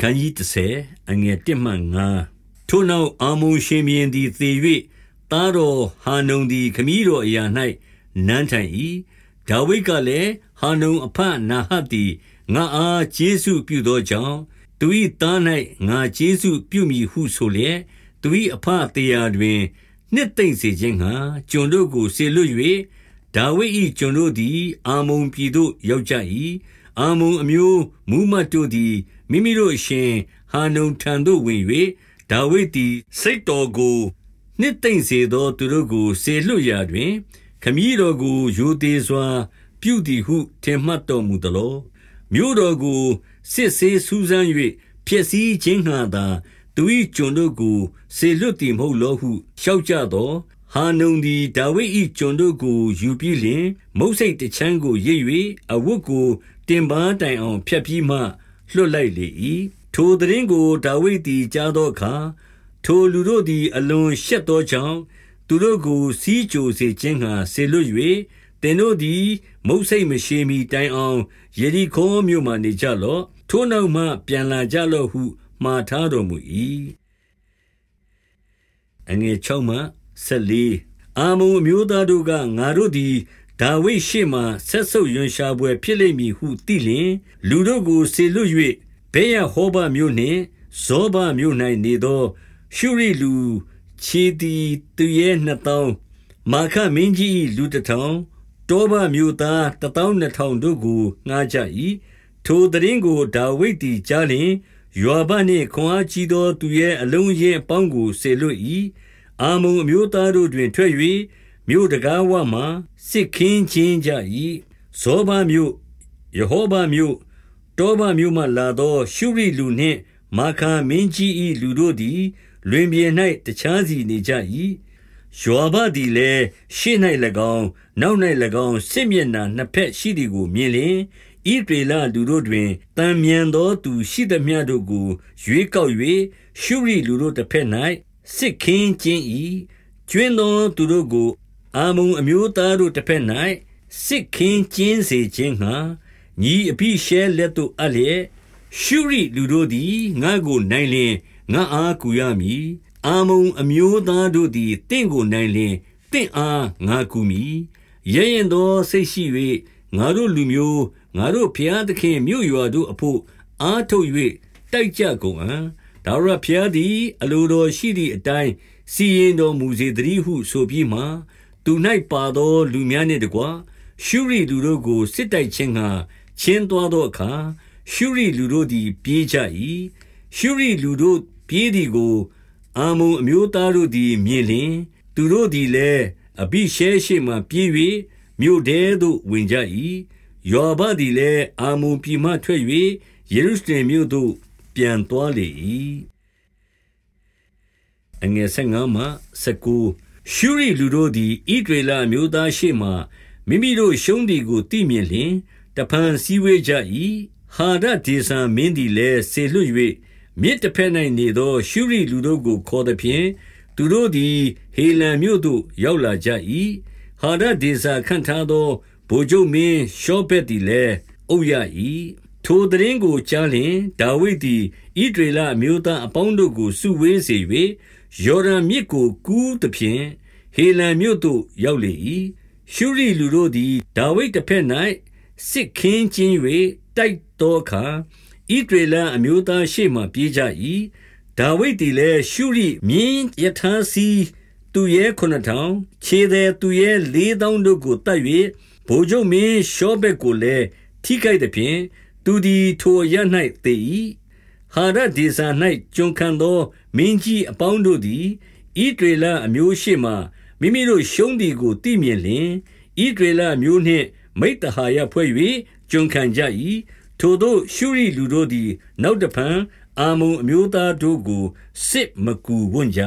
အခန်းကြီး30အငယ်1မှ5ထိုနောက်အာမုန်ရှင်ဘီရင်သည်သေ၍သားတော်ဟာနုံသည်ခမည်းတော်အရာ၌နန်းထိုင်၏ဒါဝိဒ်ကလည်းဟာနုံအဖနာဟတ်သည်ငါအားကျေးဇူးပြုသောကြောင့်သူ၏သား၌ငါကျေးဇူးပြုမည်ဟုဆိုလျက်သူ၏အဖတရားတွင်နှစ်သိမ့်စေခြင်းငှာကျွန်တို့ကိုဆေလွတ်၍ဒါဝိဒ်၏ကျွန်တို့သည်အာမုန်ပြည်သို့ရောက်ကြ၏ အာမုန်အမျိုးမူးမတ်တို့သည် မိမိတို့အရှင်ဟာနုန်ထံသို့ ဝင်၍ဒါဝိဒ်သည် စိတ်တော်ကို နှစ်သိမ့်စေသော သူတို့ကိုဆေလွတ်ရာတွင် ခမည်းတော်ကိုယိုသေးစွာ ပြုသည်ဟု ထင်မှတ်တော်မူသလော မြို့တော်ကို စစ်ဆေးစူးစမ်း၍ဖျက်ဆီးခြင်းငှာသာ သူ၏ကျွန်တို့ကိုဆေလွတ်သည်မဟုတ်လောဟု လျှောက်ကြသောဟာနုန်သည် ဒါဝိဒ်၏ကျွန်တို့ကို ယူပြီးလျှင် မုတ်စိတ်တချမ်းကို ရိပ်၍အဝတ်ကို တင်ပန်းတိုင်အောင်ဖျက်ပြီးမှလွတ်လိုက်လေ၏ထိုသတင်းကိုဒါဝိဒ်သည်ကြားသောအခါထိုလူတို့သည်အလွန်ရှက်သောကြောင့်သူတို့ကိုစီးကြိုစေခြင်းငှာဆေလွတ်၍သင်တို့သည် မုတ်စိတ်မရှိမီတိုင်အောင်ယေရီခေါမြို့မှနေကြလော့ထိုနောက်မှပြန်လာကြလော့ဟုမှားထားတော်မူ၏အငယ်6မှ14အာမုန်အမျိုးသားတို့ကငါတို့သည် ဒါဝိဒ်ရှေ့မှဆက်ဆုပ်ရွံရှာပွဲဖြစ်လိမ့်မည်ဟုသိလျင် လူတို့ကိုဆေလွတ်၍ဘေးရဟောဘမြို့နှင့်ဇောဘမြို့၌နေသော ရှုရိလူခြေတီသူရဲ့နှစ်တောင်းမာခမင်းကြီးလူတထောင်တောဘမြို့သားတထောင်နှစ်ထောင်တို့ကိုငှားကြ၏ထိုတရင်ကိုဒါဝိဒ်သည်ကြားလျင်ယောဘနှင့်ခွန်အားကြီးသောသူရဲ့အလုံးရင်းအပေါင်းကိုဆေလွတ်၏အာမုံအမျိုးသားတို့တွင်ထွက်၍ မြို့တကားဝမှစစ်ခင်းချင်းကြ၏ဇောဘမြို့ယေဟောဘမြို့တောဘမြို့မှလာသော ရှုရိလူနှင့်မာခာမင်းကြီး၏လူတို့သည် လွင်ပြင်၌တခြားစီနေကြ၏ယောဘသည်လည်းရှေ့၌၎င်းနောက်၌၎င်းစစ်မျက်နှာနှစ်ဖက်ရှိသည်ကိုမြင်လျင်ဣဒေလလူတို့တွင်တန်မြန်သောသူရှိသမျှတို့ကို ရွေးကောက်၍ရှုရိလူတို့တစ်ဖက်၌စစ်ခင်းခြင်း၏ကျွင်းသောသူတို့ကို အာမုံအမျိုးသားတို့တစ်ဖက်၌စစ်ခင်းကျင်းစေခြင်းငှာညီအပိရှဲလက်သို့အပ်လျက်ရှုရိလူတို့သည်ငါကိုနိုင်လျင်ငါအားကူရမည်အာမုံအမျိုးသားတို့သည်တင့်ကိုနိုင်လျင်တင့်အားငါကူမည်ရဲရင်သောစိတ်ရှိ၍ငါတို့လူမျိုးငါတို့ဖျားသခင်မြို့ရွာတို့အဖို့အားထုတ်၍တိုက်ကြကုန်အံ့ဒါရဖျားသည် အလိုတော်ရှိသည့်အတိုင်းစီရင်တော်မူစေတည်းဟုဆိုပြီးမှ သူ၌ပါသော လူများနှင့်တကွရှုရိလူတို့ကိုစစ်တိုက်ခြင်းငှာချင်းသွားသောအခါရှုရိလူတို့သည် ပြေးကြ၏ရှုရိလူတို့ပြေးသည်ကိုအာမုံအမျိုးသားတို့သည်မြင်လျင်သူတို့သည်လည်းအဘိရှဲရှိမှပြေး၍မြို့ထဲသို့ဝင်ကြ၏ယောဘသည်လည်းအာမုန်ပြည်မှထွက်၍ယေရုရှလင်မြို့သို့ပြန်သွားလေ၏အငယ်15မှ19 ရှုရီလူတို့သည်ဣဒရေလမျိုးသားရှိမှမိမိတို့ရှုံးသည်ကိုသိမြင်လျင်တဖန်စည်းဝေးကြ၏ဟာဒဒေဆာမင်းသည်လည်းဆေလွတ်၍မြစ်တစ်ဖက်၌နေသော ရှုရီလူတို့ကိုခေါ်သည်ဖြင့်သူတို့သည် ဟေလံမြို့သို့ရောက်လာကြ၏ဟာဒဒေဇာခန့်ထားသောဗိုလ်ချုပ်မင်းရှောဘက်သည်လည်းအုပ်ရ၏ထိုသတင်းကိုကြားလျင်ဒါဝိဒ်သည်ဣဒရေလအမျိုးသားအပေါင်းတို့ကိုစုဝေးစေ၍ ယော်ဒန်မြစ်ကိုကူးသဖြင့်ဟေလံမြို့သို့ရောက်လေ၏ရှုရိလူတို့သည်ဒါဝိဒ်တစ်ဖက်၌စစ်ခင်းချင်း၍တိုက်သောအခါဣဒရေလအမျိုးသားရှေ့မှပြေးကြ၏ဒါဝိဒ်သည်လည်းရှုရိမြင်းယထာစီသူရဲ့ခုနထောင်ခြေသည်သူရဲ့လေးတောင်းတို့ကိုတတ်၍ဗိုလ်ချုပ်မင်းရှောဘက်ကိုလည်းထိခိုက်သည်ဖြင့်သူသည်ထိုရ၌သေ၏ ဟာရဒေဇာ၌ကျွန်ခံသောမင်းကြီးအပေါင်းတို့သည်ဣဒရေလအမျိုးရှိမှမိမိတို့ရှုံးသည်ကိုသိမြင်လျင်ဣဒရေလမျိုးနှင့် မိတ္တဟာယဖွဲ့၍ကျွန်ခံကြ၏ထိုတို့ရှုရိလူတို့သည် နောက်တဖန်အာမုံအမျိုးသားတို့ကိုစစ်မကူဝွင့်ကြ